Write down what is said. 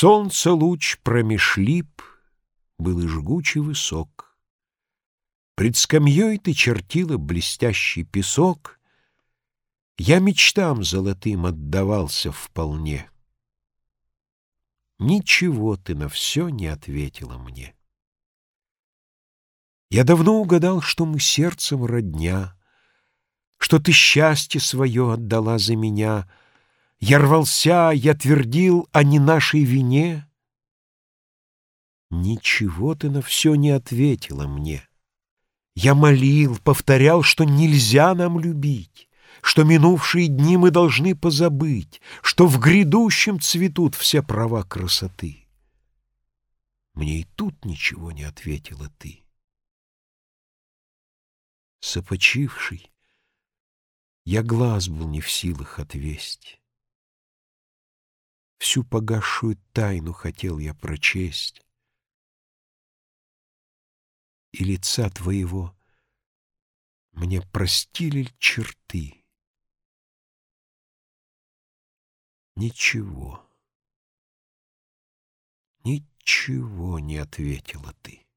Солнце луч промешлип, был и жгучий высок. Пред скамьей ты чертила блестящий песок, Я мечтам золотым отдавался вполне. Ничего ты на все не ответила мне. Я давно угадал, что мы сердцем родня, Что ты счастье свое отдала за меня — я рвался, я твердил о не нашей вине. Ничего ты на все не ответила мне. Я молил, повторял, что нельзя нам любить, что минувшие дни мы должны позабыть, что в грядущем цветут все права красоты. Мне и тут ничего не ответила ты. Сопочивший, я глаз был не в силах отвесть. Всю погасшую тайну хотел я прочесть. И лица твоего мне простили черты. Ничего, ничего не ответила ты.